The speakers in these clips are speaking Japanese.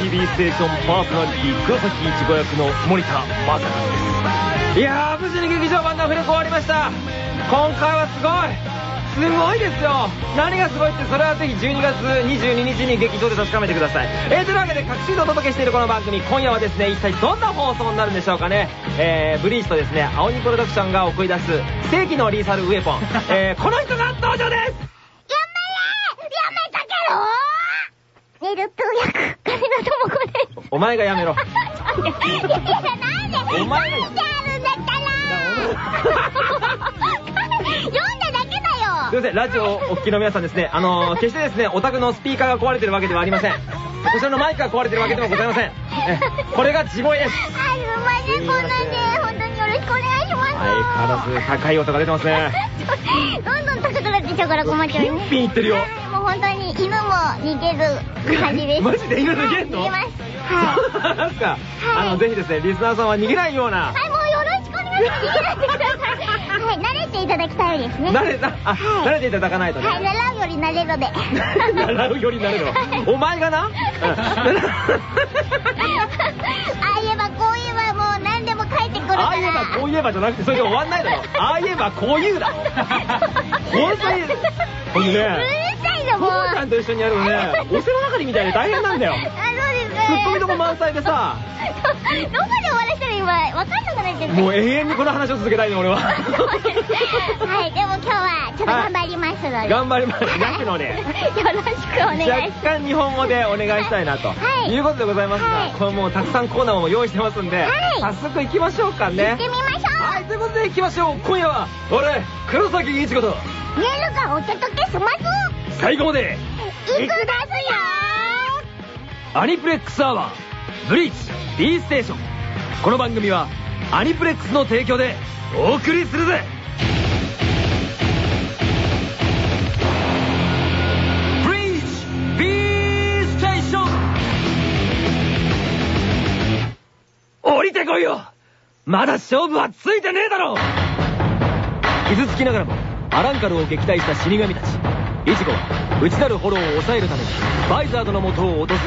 TV ステーションパーソナリティ黒崎いちご役の森田正和です。いやー無事に劇場版のアフレコ終わりました。今回はすごい。すごいですよ。何がすごいってそれはぜひ12月22日に劇場で確かめてください。えー、というわけで各週でお届けしているこの番組今夜はですね一体どんな放送になるんでしょうかね。えー、ブリーチとですね青鬼プロダクションが送り出す世紀のリーサルウェポン。えー、この人が登場です。やめれやめたけどネルト役、金田智子です。お前がやめろいやいや、なんでお前が書いてあるんだったら読んだだけだよすいません、ラジオをお聞きの皆さんですね、あのー、決してですね、お宅のスピーカーが壊れてるわけではありません。こちらのマイクが壊れてるわけでもございません。これが地声です。あすません、こんなんで、本当によろしくお願いします。相変わらず高い音が出てますね。どんどん高くなってきちゃうから困っちゃうよね。ピンいってるよ。もう本当に犬も逃げる感じです。マジで犬逃げんの逃げます。はい。なんすか、はいあの、ぜひですね、リスナーさんは逃げないような、はい、もうよろしくお願いします。逃げないでください。はい、慣れていただきたいですね。慣れ、なあ、はい慣れていただかないとね。はい、習うより慣れろで。習うよりなるの。お前がな、う んああ言えばこう言えばもう何でも書いてくるから。ああ言えばこう言えばじゃなくてそれで終わんないだろ。ああ言えばこう言うだろ。本当に、ほんとうるね、さいぞもう。ちゃんと一緒にやるとね、お世話係みたいで大変なんだよ。ッコミどこ満載でさ、どこで終わらせたら今、わかんなくなっちゃって。もう永遠にこの話を続けたいの俺は。はい、でも今日はちょっと頑張りますので。頑張ります。なくので。よろしくお願いし若ます。干日本語でお願いしたいなと、はいい、うことでございますが、はいこれもうたくさんコーナーも用意してますんで、はい早速行きましょうか行ねってみましょう。はいということで行きましょう今夜は俺黒崎一子とメールがお届けします。最後までいくだすよアニプレックスアワーブリーチ B ステーション。この番組はアニプレックスの提供でお送りするぜ。ブリーチ B ステーション。降りてこいよ。まだ勝負はついてねえだろ。傷つきながらもアランカルを撃退した死神たち。イチゴは内なるフォロを抑えるためにバイザードの元を訪れる。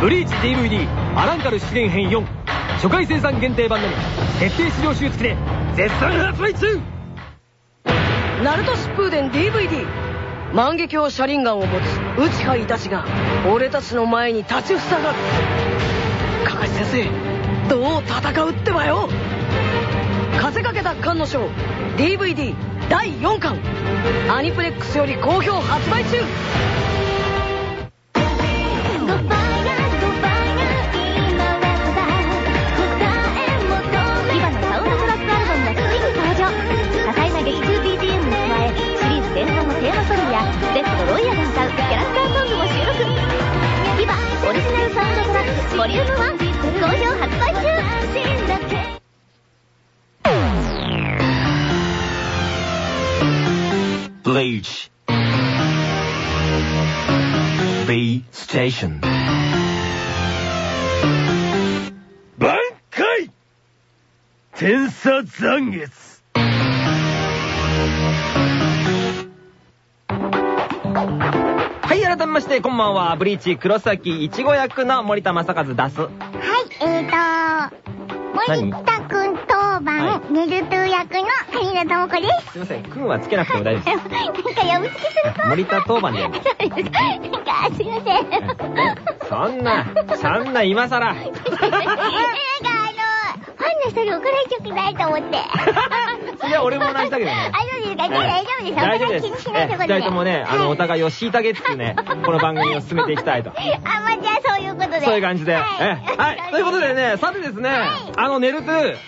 ブリーチ DVD アランカル出現編4初回生産限定版のみ。徹底資料集付きで絶賛発売中。ナルト疾風伝 DVD 万華鏡車輪ガンを持つ内海たちが俺たちの前に立ちふさがる。カカシ先生どう戦うってばよ。風かけた菅野賞 DVD 第4巻。アニプレックスより好評発売中。B Station. 挽回天差残月はい、改めまして、こんばんは。ブリーチ黒崎いちご役の森田正和出す。はいえーと森田くん当番、はネルトゥ役の金田智子ですすいません、くんはつけなくても大丈夫でなんか呼びつけすると森田当番でやるそうですかなんかすいませんす。そんな、そんな今更。なんかあの、ファンの人に怒られちゃくないと思って。それは俺も同じだけどね。あ、そうですか大丈夫です大丈夫です。お互い気にしないところで。二人ともね、あの、お互いをし虐げつつね、この番組を進めていきたいと。あ、まあ、じゃあそういうことで。そういう感じで。はいえはい。ということでね、さてですね、あの、ネルトゥ、ね、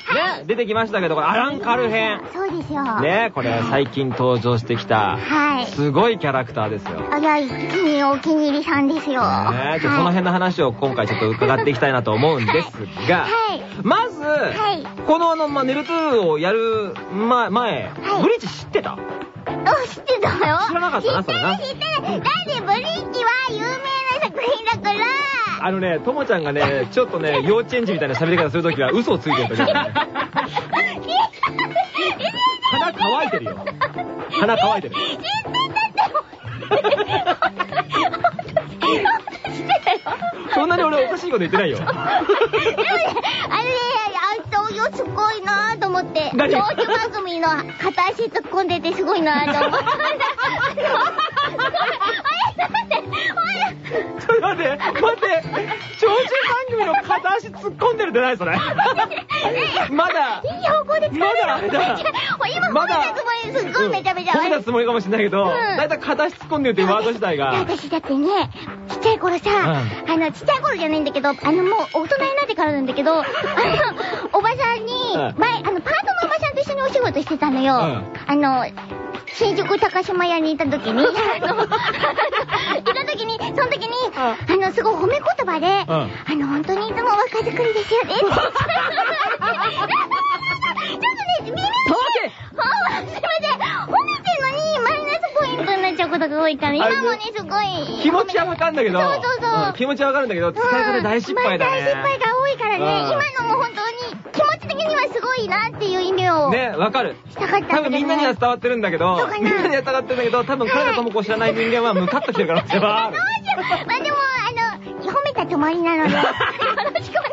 出てきましたけど、これアランカル編。そうですよ。。ね、これ最近登場してきた、はい。すごいキャラクターですよ。あ、いや、一気にお気に入りさんですよ。ね、ちょっとその辺の話を今回ちょっと伺っていきたいなと思うんですが、はい。まず、はい。このあの、まあ、ネルトゥをやる前、ブリーチ知ってた？お、知ってたよ。知らなかったなそれな知ってる、知ってる。だってブリーチは有名な作品だから。あのね、ともちゃんがね、ちょっとね、幼稚園児みたいな喋り方するときは嘘をついてる時あるね。鼻乾いてるよ。鼻乾いてる。知ってたって。俺おかしいこと言ってないよ。あれね、あいうすごいなぁと思って。何？長寿番組の片足突っ込んでてすごいなぁと思って。ちょっと待って、待って、長寿番組の片足突っ込んでるって何それ？まだ、いい方向でまう。だあれだ。今褒めたつもりすっごいめちゃめちゃ。褒めたつもりかもしれないけど、んだいたい片足突っ込んでるっていうワード自体が。私だってね、ちっちゃい頃さ、あの、ちっちゃい頃じゃないんだけど、あの、もう大人になってからなんだけど、あの、おばさんに、前、あの、パートのおばさんと一緒にお仕事してたのよ。あの、新宿高島屋にいた時に、あの、時に、その時に、あの、すごい褒め言葉で、あの、本当にいつも若作りですよね。ちょっとね、耳のあすいません。褒めてんのに、マイナスポイントになっちゃうことが多いから、今もね、すごい。気持ちはわかんだけど、そうそうそううん気持ちはわかるんだけど、使い方大失敗だね。まあ大失敗が多いからね、うん今のもすごいなっていう意味をね、わかる。したかった多分みんなには伝わってるんだけどみんなには伝わってるんだけど、多分彼らともこう知らない人間はムカッときてる可能性は。どうしよう。まあでも、あの、褒めたつもりなので、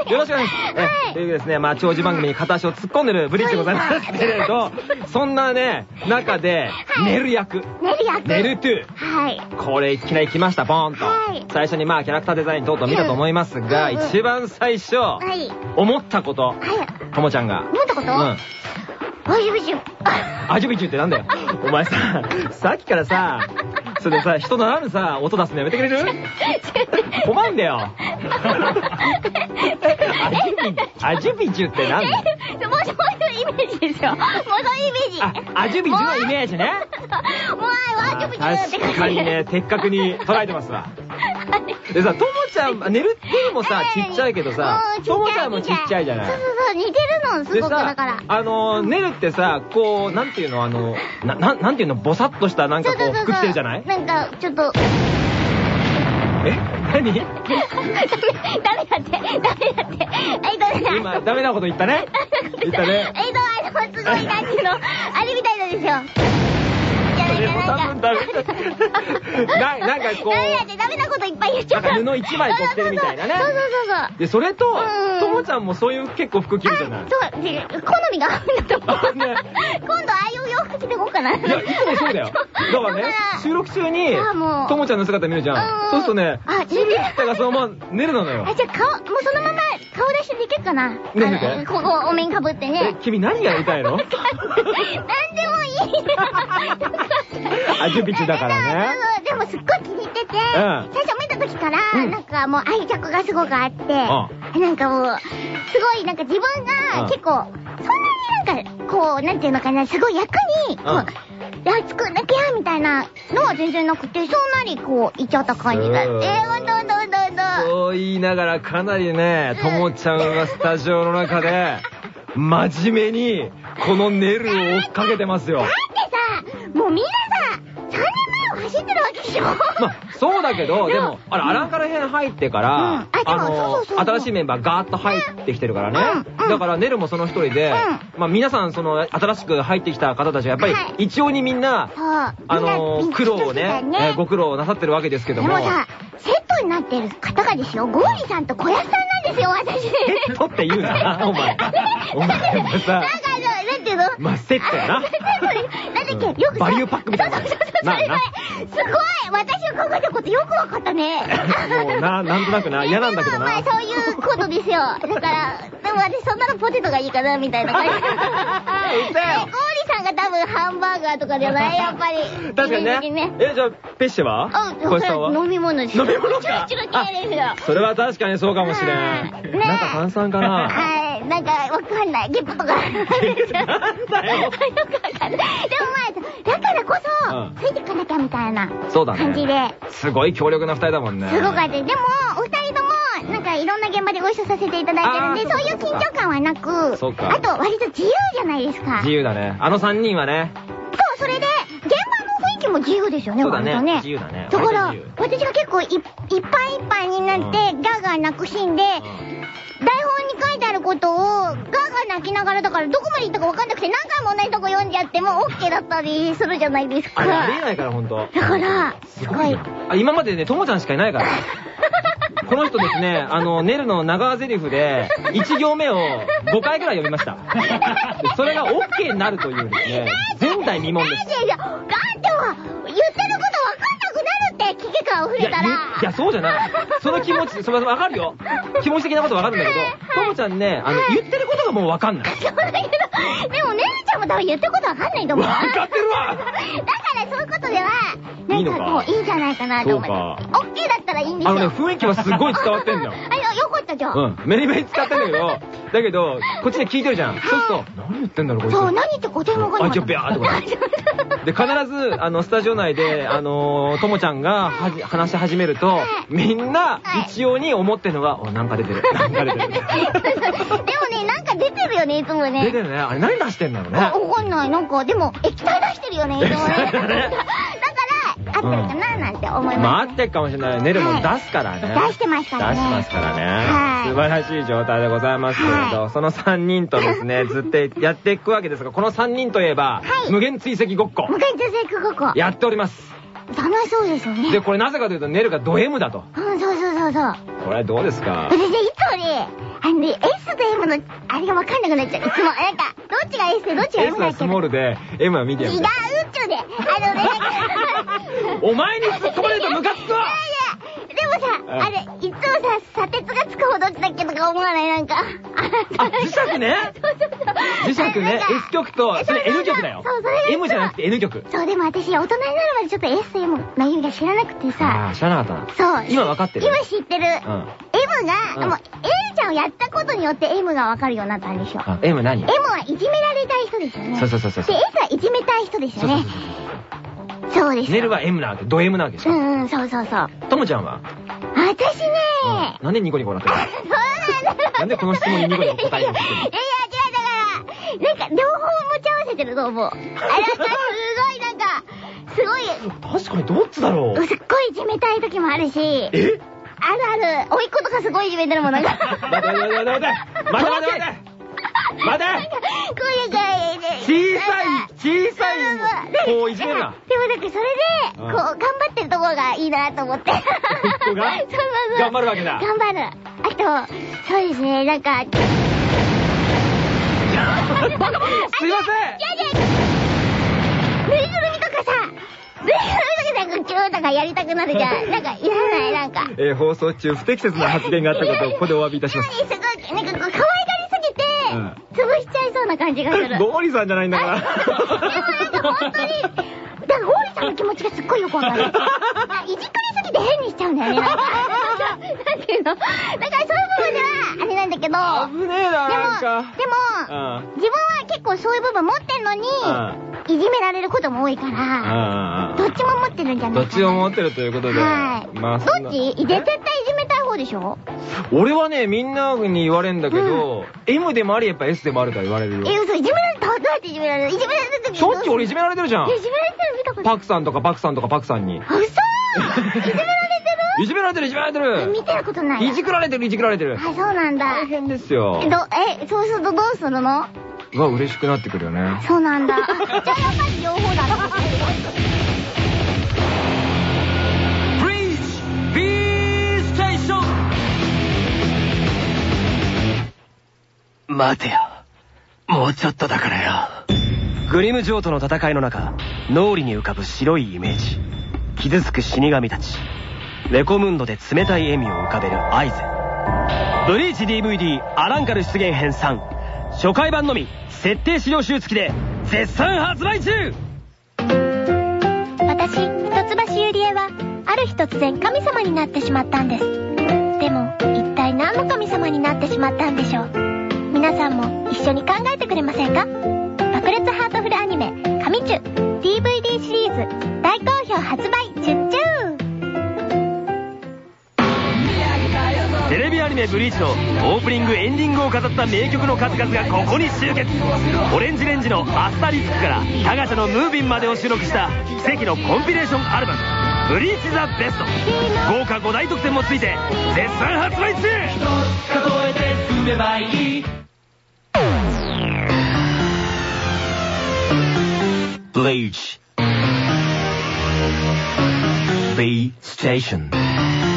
よろしくお願いします。はいえというですね、まあ、長寿番組に片足を突っ込んでるブリッジでございますけれど、そんなね、中で、はい寝る役。寝る役。寝るトゥはい。これいきなり来ました、ボーンと。はい最初にまあ、キャラクターデザイン等々見たと思いますが、一番最初、はい。思ったこと、はい。ともちゃんが。思ったこと？うん。おいしぶしゅ。あじゅびちゅってなんだよ。お前さ、さっきからさ、それでさ、人のあるさ、音出すのやめてくれる？困るんだよ。あじゅび、あじゅびちゅってなんだよ。えもうそういうイメージですよ。もうそういうイメージ。あ、あじゅびちゅのイメージね。もう、わー、ジュブジュって確かにね、的確に捉えてますわ。でさ、ともちゃん、寝るっていうのもさ、ちっちゃいけどさうん、ともちゃんもちっちゃいじゃない？そうそうそう、似てるの、すでごくださから。、あの、寝るってさ、こう、なんていうの、あの、な、ななんていうの、ぼさっとしたなんかこう、服着てるじゃない？なんか、ちょっと、え何？ダメだって、ダメだって。今、ダメなこと言ったね。言ったね。えいと、あの、すごい感じの、あれみたいなんですよ。それも多分ダメななんかこうダメだって、ダメなこといっぱい言っちゃった。布一枚取ってるみたいなねそうそうそうそう。で、それとうん、ともちゃんもそういう結構服着るじゃないあそう、で、好みが合うんだと思う。ね今度、ああいう洋服着てこうかな。いいや、いつもそうだよ。だからね、収録中にともちゃんの姿見るじゃん。うんそうするとね、あシルエットがそのまま寝るなのよあ、。じゃあ顔、もうそのまま顔出しできるかなねここお面かぶってえね、。君何がやりたいの？なんでも。あジュビチュだからね。でもすっごい気に入ってて、ん。最初見た時から、うん。なんかもう愛着がすごくあって、なんかもう、すごいなんか自分うん。が結構、そんなになんか、こう、なんていうのかな、すごい役に、こうんう、あ、作んなきゃみたいなのは全然なくて、そんなにこう、いっちゃった感じだって、うん。ほんとほんとほんとほんと。そう言いながらかなりね、ともちゃんはスタジオの中で、真面目に、このネルを追っかけてますよ。だってさ、もうみんなさ、3年前を走ってるわけでしょ。まあ、そうだけど、でもあれ、アランカラ編入ってから、うん。あでもそうそうそうそう。新しいメンバーガーッと入ってきてるからね。だから、ネルもその一人で、うまあ、皆さん、その、新しく入ってきた方たちが、やっぱりはい、一応にみんな。あの苦労をね、ご苦労なさってるわけですけども。でもさ、セットになってる方がですよ、ゴーリさんと小安さんですよ、私。セットって言うな、お前。お前もさなんか、あの、なんていうのまあ、セットやな。なんだっけ、よくさバリューパックみたいなそうそうそうそう、なあそれが、すごい私が考えたことよくわかったね。もうな、なんとなくな、嫌なんだけどな。まあ、そういうことですよ。だから、でも私そんなのポテトがいいかな、みたいな感じ。嘘よえゴーリさんが多分ハンバーガーとかじゃないやっぱり。確かにね。え、じゃあ、ペッシェは？あ、小石さんは？飲み物ですよ。飲み物かチュルチュル系ですよ。それは確かにそうかもしれん。なんか炭酸かなはい、なんかわかんない。ゲップとか。なんだよ よくわかんない。でもまあ、だからこうんそ、ついてかなきゃみたいなそうだね感じで。すごい強力な二人だもんね。すごかった。でも、お二人とも、なんかいろんな現場でご一緒させていただいてるんで、そういう緊張感はなく、そうかあと割と自由じゃないですか。自由だね。あの三人はね。そう、それで、現場の雰囲気も自由ですよね、割とね。自由だねだから私が結構いいっぱいいっぱいになって、うガーガー泣くシーンで、ことを、ガーガー泣きながら、だからどこまで行ったか分かんなくて、何回も同じとこ読んじゃっても OK だったりするじゃないですか。あれありえないから、ほんと。だから、すごい。あ、今までね、ともちゃんしかいないから。この人ですね、あの、ネルの長台詞で、1行目を5回ぐらい読みました。でそれが OK になるというですね、前代未聞です。は、言ってるって、危機感れたら。いや、そうじゃない。その気持ち、それはわかるよ。気持ち的なことわかるんだけど、ともちゃんね、あの、言ってることがもうわかんない。そうだけど、でもねるちゃんも多分言ってることわかんないと思う。わかってるわ だからそういうことでは、なんかこう、いいんじゃないかなと思って。OK だったらいいんですよ。あのね、雰囲気はすごい伝わってんだよ。あ、よかったじゃん。うん。メリメリ使ってんだけど、だけど、こっちで聞いてるじゃん。そうすると、何言ってんだろう、こいつ。そう、何言って答えもわかんない。あ、ちょ、ビャーってこと。で、必ず、あの、スタジオ内で、あのー、ともちゃんが話し始めると、みんな、一様に思ってるのが、お、なんか出てる。なんか出てる。でもね、なんか出てるよね、いつもね。出てるね。あれ何出してんだろうあね。わかんない。なんか、でも、液体出してるよね、いつもね。ってるかな、なんて思いまあ、ます。合ってるかもしれない。ネルも出すからね。出してますからね出しますからね。はい素晴らしい状態でございますけれど、はその3人とですね、ずっとやっていくわけですが、この3人といえば、はい無限追跡ごっこ、無限女性空ごっこ。やっております。楽しそうですよね。で、これなぜかというと、ネルがド M だと。うん、そうそうそうそう。これどうですか？私ね、いつもね、あのね、S と M の、あれがわかんなくなっちゃう。いつも、なんか、どっちが S でどっちが S M だはっけど。スモールで、M はミディア違う、ム宇宙で。あのね。お前に突っ込まれるとムカつくわいやいや、でもさ、あれ、いつもさ、砂鉄がつくほどだっけとか思わない？なんか。あ磁石ね？そうそうそう。磁石ね？S 曲と、それ N 曲だよそう、それが M じゃなくて N 極。そう、でも私、大人になるまでちょっと S と M の意味が知らなくてあさ。あ、知らなかったな。そう。今分かってる？今知ってる。うん。M が、うんもう、A ちゃんをやったことによって M がわかるようになったんでしょ。あ、M 何？M はいじめられたい人ですよね。そうそうそうそうで、S はいじめたい人ですよね。そうです。ネルは M なわけ、ド M なわけでしょ。うんうん、そうそうそう。ともちゃんは？私ねうんなんでニコニコなってるの？そうなんだ。なんでこの質問にニコニコ答えようとしてんの？いやいや、違う、だから、なんか、両方持ち合わせてると思う。あ、なんか、すごい、なんか、すごい、確かにどっちだろう？すっごいいじめたい時もあるし、え？あるある、甥っ子とかすごいいじめてるもん、なんか。待て待て待て待て待て待て待て待て待てこういう感じで。小さい、小さい子をいじめるな。でもなんかそれで、こう、うん頑張ってるところがいいなと思って。子が？頑張るわけだ頑張る。あと、そうですね、なんか、すいませんぬいぐるみとかさ、ぬいぐるみとかさ、キューとかやりたくなるじゃん。なんか、いらない、なんか。えー放送中不適切な発言があったことをここでお詫びいたします。すごい、なんかこう、可愛がりすぎて、うん潰しちゃいそうな感じがする。ゴーリさんじゃないんだから。でもなんか本当に、だからゴーリさんの気持ちがすっごいよくわかる。あいじくりすぎて変にしちゃうんだよね。なんていうの？だからそういう部分では、あれなんだけど、危ねえな、なんか。でも、でも、うん。自分は結構そういう部分持ってんのに、いじめられることも多いから、うんどっちも持ってるんじゃないかな。どっちも持ってるということで。はい。まあ、どっち？絶対いじめたい方でしょ？俺はね、みんなに言われんだけど、M でもあり、やっぱ S でもあるから言われるよ。え、嘘、いじめられたどうやっていじめられるいじめられた時しょっちゅう俺いじめられてるじゃんい。じめられてるの見たことパクさんとかパクさんとかパクさんに。あ、嘘いじめられいじめられてる、いじめられててるる。見てることない。いじくられてる、いじくられてる。あ、そうなんだ。大変ですよえ。ど、え、そうするとどうするの？うわ、嬉しくなってくるよね。そうなんだ。あじゃあやっぱり両方だ。ション待てよ。もうちょっとだからよ。グリム城との戦いの中、脳裏に浮かぶ白いイメージ。傷つく死神たち。レコムンドで冷たい笑みを浮かべるアイゼ。ブリーチ DVD アランカル出現編3。初回版のみ、設定資料集付きで、絶賛発売中私、一橋ゆりえは、ある日突然神様になってしまったんです。でも、一体何の神様になってしまったんでしょう？皆さんも一緒に考えてくれませんか？爆裂ハートフルアニメ、神チュ DVD シリーズ、大好評発売チュッチューテレビアニメ「ブリーチ」のオープニングエンディングを飾った名曲の数々がここに集結。オレンジレンジの「アスタリスク」からタガチャの「ムービン」までを収録した奇跡のコンピレーションアルバム「ブリーチ・ザ・ベスト」豪華5大特典もついて絶賛発売中。数えて進めばいい。Bleach B Station.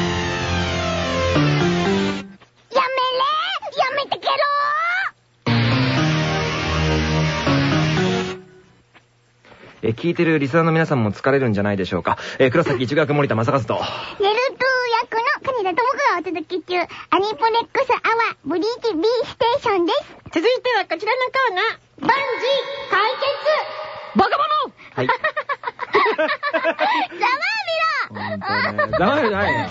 聞いてるリスナーの皆さんも疲れるんじゃないでしょうか。えー、黒崎一学森田正和と。ネルトゥ役の金田智子がお届け中、アニポネックスアワー、ブリーチ B ステーションです。続いてはこちらのコーナー、バンジー解決バカ者はい。ろダメじゃないよ。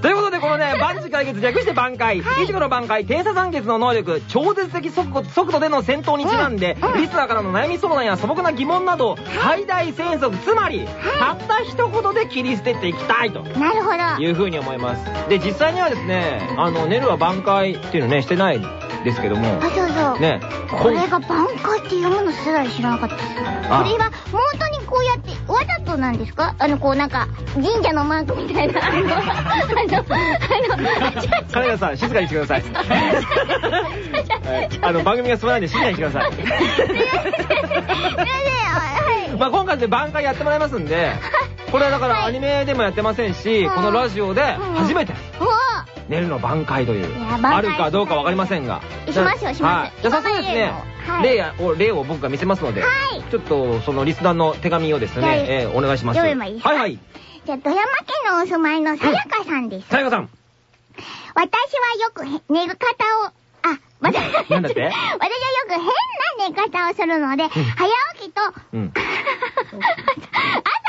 ということで、このね、万事解決略して挽回。一部の挽回、転差酸欠の能力、超絶的速度速度での戦闘にちなんで、リスナーからの悩み相談や素朴な疑問など、最大戦速、つまり、たった一言で切り捨てていきたいと。なるほど。いう風に思います。で、実際にはですね、あの、ネルは挽回っていうのね、してないですけどもあ、、そうそう。ね、これが挽回っていうものすら知らなかったです。これあは本当にこうやって、わざとなんですか？あの、こうなんか、神社のマークみたいな。あの、あの、あの、ちょちょ金田さん、静かにしてください。は いあの、番組が進まないんで静かにしてください。すいません、はい。まあ今回で挽回やってもらいますんで、これはだからアニメでもやってませんし、うんこのラジオで初めておーネルの挽回というあるかどうかわかりませんが。しますよしますはいじゃあ早速ですねはい、例やを例を僕が見せますので、はいちょっとそのリスナーの手紙をですね、えーお願いします。はいはい。じゃあ、富山県のお住まいのさやかさんです。さやかさん。私はよくへ寝方を、あ、また、なんだって？私はよく変な寝方をするので、早起きと、うん。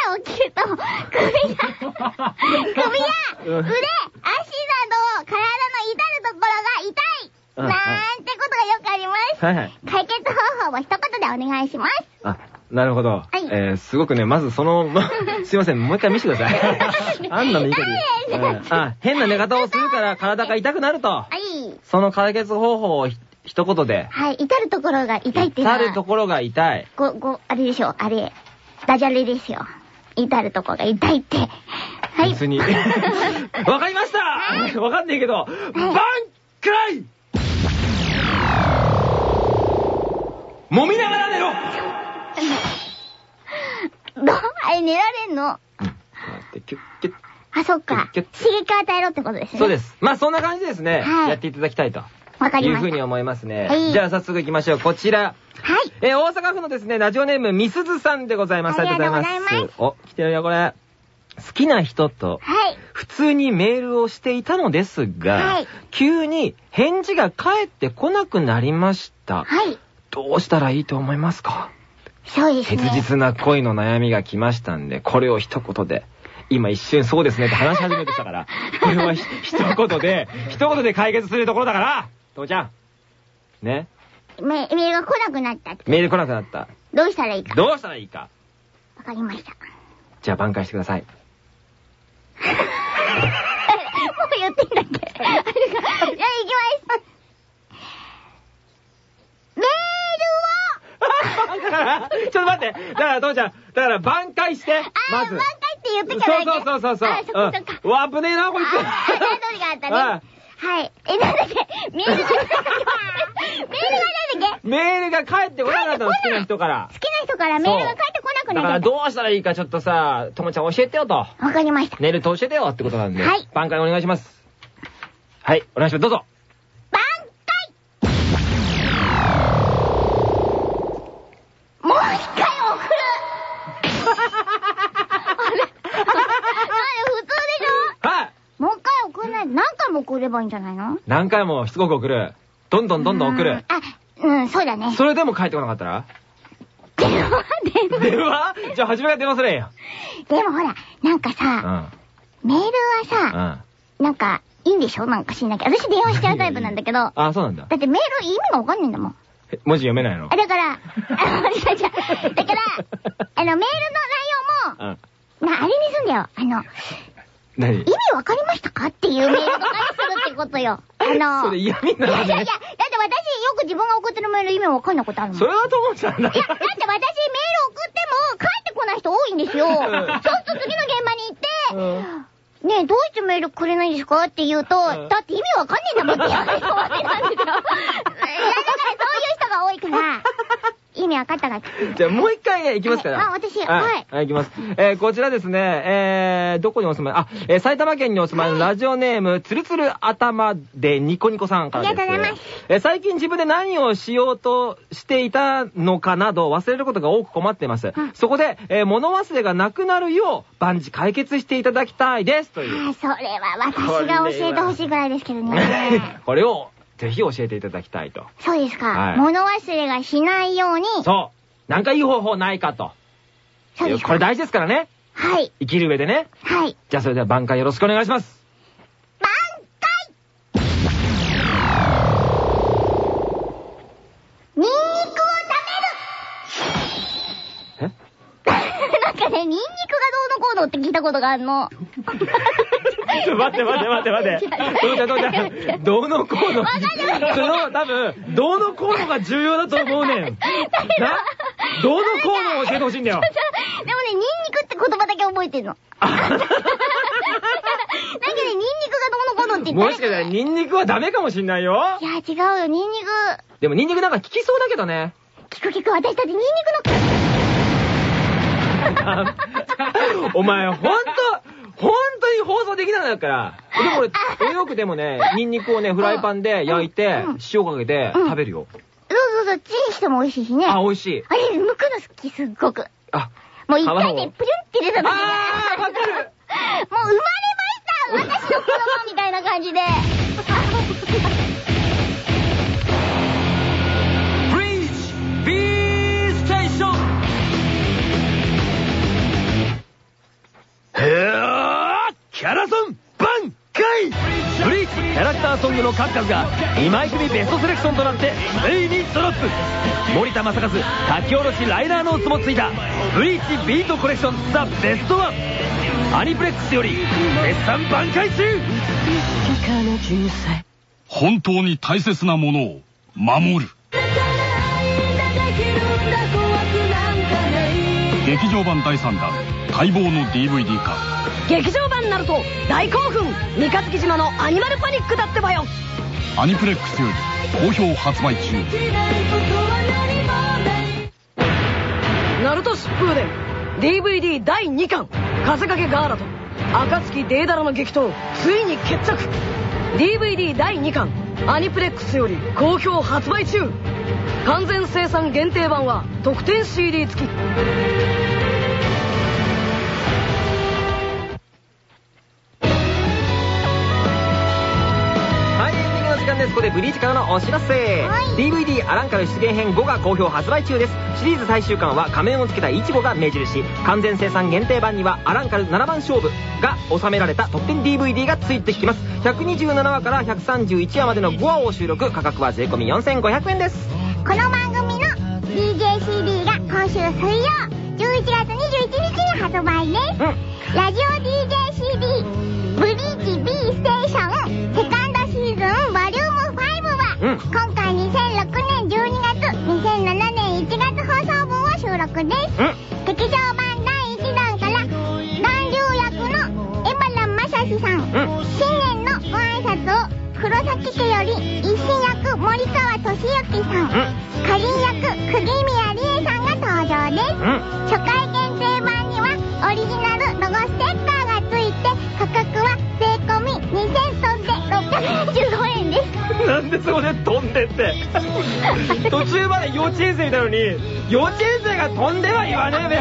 朝起きると、首や、首やうん腕、足など、体の至るところが痛い、うんなんてことがよくあります。はいはい。解決方法を一言でお願いします。あ、なるほど。いえー、すごくね、まずその、ますいません、もう一回見せてください。あんなのいいかり。ダメですうんあ、変な寝方をするから体が痛くなると。はい。その解決方法をひ一言で。はい、至るところが痛いっていうのは。至るところが痛い。ご、ご、あれでしょ、あれ、ダジャレですよ。至るとこが痛いって。はい。別に。わかりましたわかんねえけど、挽回揉みながら寝ろ どうあれ、寝られんの？うん。こうやってキュッキュッあ、そっか。刺激を与えろってことですね。そうで。す。まあそんな感じですね。はいやっていただきたいと。わかりました。いうふうに思いますね。はいじゃあ早速行きましょう。こちら。はい。えー大阪府のですね、ラジオネーム、みすずさんでございます。ありがとうございますます。お、来てるよ、これ。好きな人と、はい。普通にメールをしていたのですが、はい急に返事が返ってこなくなりました。はい。どうしたらいいと思いますか？そうですね。切実な恋の悩みが来ましたんで、これを一言で、今一瞬そうですねって話し始めてきたから、これはひ一言で、一言で解決するところだから、ともちゃん。ねメメールが来なくなった。メール来なくなった。どうしたらいいか。どうしたらいいか。わかりました。もじゃあ挽回してください。う言ってんだっけ。じゃあ行きます。メだから、ちょっと待って。だから、ともちゃん、だから挽回して、まず。挽回って言ってからそうそうそうそう。あ、そっかそっか。わ、危ねえな、こいつ。あ、あ、どれがあったね。はい。え、なんだっけ？メールが、メールがなんだっけメールが返ってこなかったの、好きな人から好。きな人からメールが返ってこなくだからなっちゃっどうしたらいいかちょっとさ、ともちゃん教えてよと。た。わかりました。ネルと教えてよってことなんで。はい挽回お願いします。はい、お願いします。どうぞ。ばいいんじゃないの？何回もしつこく送る。どんどんどんどん送る。うんあ、うん、そうだね。それでも返ってこなかったら？電話、電電話？じゃあ初めから電話すれよ。でもほら、なんかうさ、ん。メールはうさ、ん。なんか、いいんでしょ？なんか知んなきゃ。私電話しちゃうタイプなんだけど。だあ、そうなんだ。ってメール意味がわかんないんだもん。え文字読めないの？あ、だから、あ、違う違う。だから、あの、メールの内容も、うん。な、あれにすんだよ。あの、何？意味わかりましたか？っていうメールとかにすことよ。あの、それ嫌味なのねいやいやだって私よく自分が送ってるメール意味わかんないことあるもん。それはともちゃんだ。いや、だって私メール送っても帰ってこない人多いんですよ。そうすると次の現場に行って、うんねえ、どうしてメールくれないんですかって言うと、んだって意味わかんねえんだもんって言われるわけなんですよ。いやだからそういう人が多いから、味わかったか。じゃあもう一回ね、行きますから。はいあ私はい。はいはい、行きます。えー、こちらですね、えー、どこにお住まいあ、えー、埼玉県にお住まいのラジオネーム、つるつる頭でニコニコさんからです。ありがとうございます。えー、最近自分で何をしようとしていたのかなど忘れることが多く困っています。うんそこで、えー、物忘れがなくなるよう、万事解決していただきたいです。という。あそれは私が教えてほしいぐらいですけどね。これを、ぜひ教えていただきたいと。そうですか。はい物忘れがしないように。そう。なんかいい方法ないかと。そうですか。これ大事ですからね。はい。生きる上でね。はい。じゃあそれでは挽回よろしくお願いします。って聞いたことがあるの。ち ょ待って待って待って待って。どうじゃどうじゃ。どうのこうの。その多分、どうのこうのが重要だと思うねん。な？どうのこうのを教えてほしいんだよ。でもね、ニンニクって言葉だけ覚えてんの。なんかね、ニンニクがどうのこうのってもしかしたらニンニクはダメかもしんないよ。いや、違うよ、ニンニク。でもニンニクなんか効きそうだけどね。聞く聞く、私たちニンニクの。お前ほんと、ほんとに放送できないんだから。でも俺、俺よくでもね、ニンニクをね、フライパンで焼いてうん、塩かけてうん食べるよ。そうそうそう、チンしても美味しいしね。あ、美味しい。あれ、剥くの好き、すっごく。あ、もう一回でプリュンって出た時に。あーわかる もう生まれました私の子供みたいな感じで。へーキャラソン挽回！ブリーチキャラクターソングの数々が2枚組ベストセレクションとなってついにドロップ森田正和書き下ろしライダーノーツもついた。ブリーチビートコレクションザ・ベストワン。アニプレックスより絶賛挽回中。本当に大切なものを守る劇場版第3弾待望の DVD 化劇場版ナルト大興奮。三日月島のアニマルパニックだってばよ。アニプレックスより好評発売中。ナルト疾風伝 DVD 第2巻。風掛ガーラと暁デーダラの激闘。ついに決着。DVD 第2巻。アニプレックスより好評発売中。完全生産限定版は特典 CD 付きここでブリーチからのお知らせ。はい DVD アランカル出現編5が好評発売中です。シリーズ最終巻は仮面をつけたイチゴが目印。完全生産限定版にはアランカル7番勝負が収められた特典 DVD がついてきます。127話から131話までの5話を収録。価格は税込み4500円です。この番組の DJCD が今週水曜、11月21日に発売です。うん。ラジオ DJCD です、うん。劇場版第1弾から男優役の江原正史さん、うん。新年のご挨拶を黒崎家より一心役森川俊之さん、かりん役釘宮理恵さんが登場です、うん。初回限定版にはオリジナルロゴステッカーがついて価格は税込み2000トンで615円なんでそこで飛んでって。途中まで幼稚園生いたのに、幼稚園生が飛んでは言わねえべ。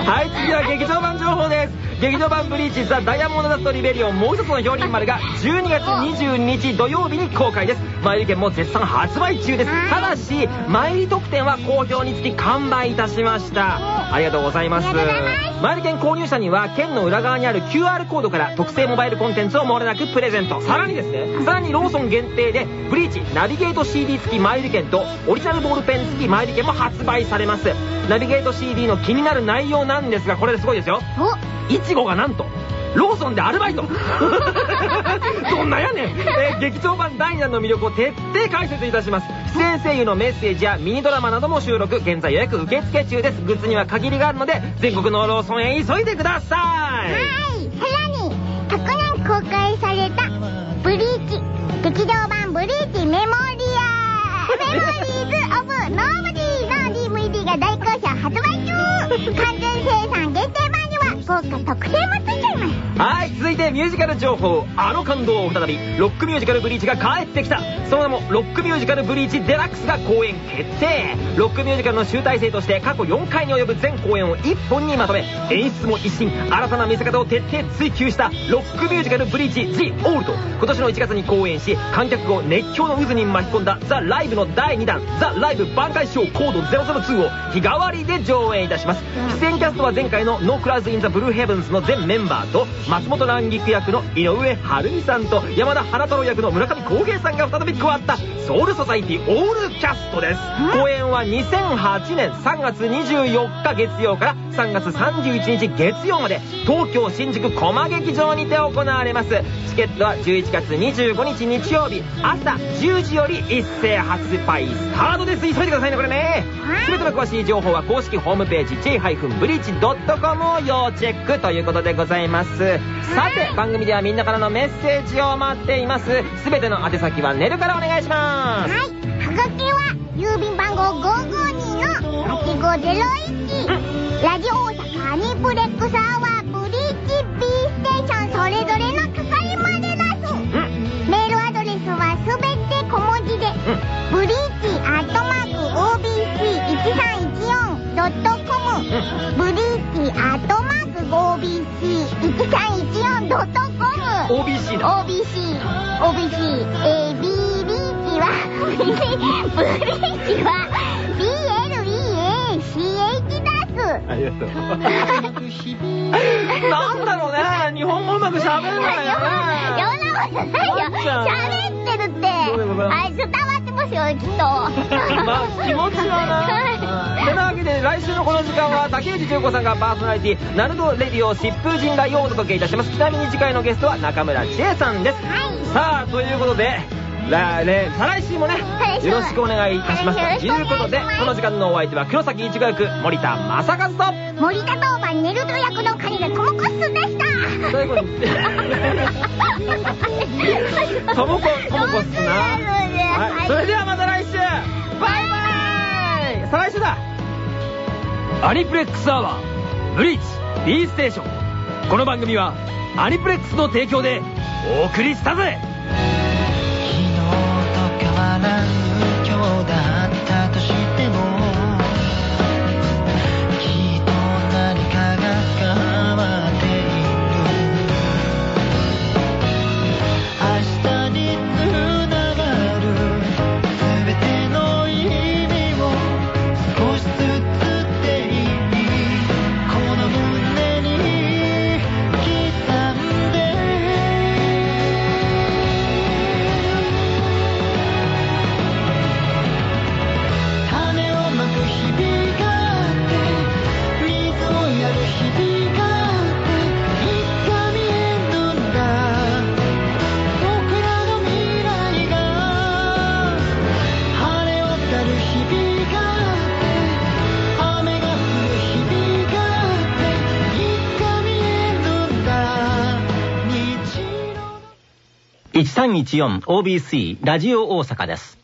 はい、次は劇場版情報です。劇場版ブリーチザ・ダイヤモンドダストリベリオンもう一つの表輪丸が12月22日土曜日に公開です。前売り券も絶賛発売中です。ただし、前売り特典は好評につき完売いたしました。ありがとうございます。あり券購入者には券の裏側にある QR コードから特製モバイルコンテンツを漏れなくプレゼント。さらにですねさらにローソン限定でブリーチナビゲート CD 付き前売り券とオリジナルボールペン付き前売り券も発売されます。ナビゲート CD の気になる内容なんですがこれですごいですよ。いちごがなんとローソンでアルバイト。そんなやねん、えー、劇場版第2弾の魅力を徹底解説いたします。出演声優のメッセージやミニドラマなども収録。現在予約受付中です。グッズには限りがあるので全国のローソンへ急いでください。はい。さらに昨年公開された「ブリーチ」劇場版「ブリーチメモリア」メモリーズ・オブ・ノーブディの DVD が大好評発売中。完全生産限定版には豪華特典もついてはい続いてミュージカル情報。あの感動を再びロックミュージカルブリーチが帰ってきた。その名もロックミュージカルブリーチデラックスが公演決定。ロックミュージカルの集大成として過去4回に及ぶ全公演を1本にまとめ演出も一新新たな見せ方を徹底追求したロックミュージカルブリーチ The Old 今年の1月に公演し観客を熱狂の渦に巻き込んだザ・ライブの第2弾ザ・ライブ挽回ショーコード002を日替わりで上演いたします。出演キャストは前回の No Clouds in the Blue Heavens の全メンバーと松本乱菊役の井上晴美さんと山田花太郎役の村上康平さんが再び加わったソウルソサイティオールキャストです。公演は2008年3月24日月曜から3月31日月曜まで東京新宿コマ劇場にて行われます。チケットは11月25日日曜日朝10時より一斉発売スタートです。急いでくださいねこれね。全ての詳しい情報は公式ホームページ j-breach.com を要チェックということでございますさて番組ではみんなからのメッセージを待っています。全ての宛先はネルからお願いします。はい。はがきは、郵便番号552-8501。ラジオ大阪アニプレックスアワーブリーチ B ステーションそれぞれの係までです。メールアドレスはすべて小文字で、ブリーチアットマーク OBC1314.com、ブリーチアットマーク OBC1314.com、OBC だ。OBC、OBC、えー、B リは、ブリーチは、BLEACH です。ありがとう。なんだろうね日本語うまく喋れないよねようなことないよ。ますよ、きっと。まあ気持ちはな。てなわけで来週のこの時間は竹内純子さんがパーソナリティナルドレディオ疾風陣雷をお届けいたしますちなみに次回のゲストは中村千恵さんです、はいさあということで来ね、再来週もねよろしくお願いいたします。はいということでこの時間のお相手は黒崎一護役森田正和と。森田当番ネルド役のカニがコモコッスでした。最後に。トモコトモコっすなはい、それではまた来週。バイバイ。再来週だ。アニプレックスアワーブリーチ B ステーション。この番組はアニプレックスの提供でお送りしたぜと変わらぬ今日だったとし314 OBC ラジオ大阪です。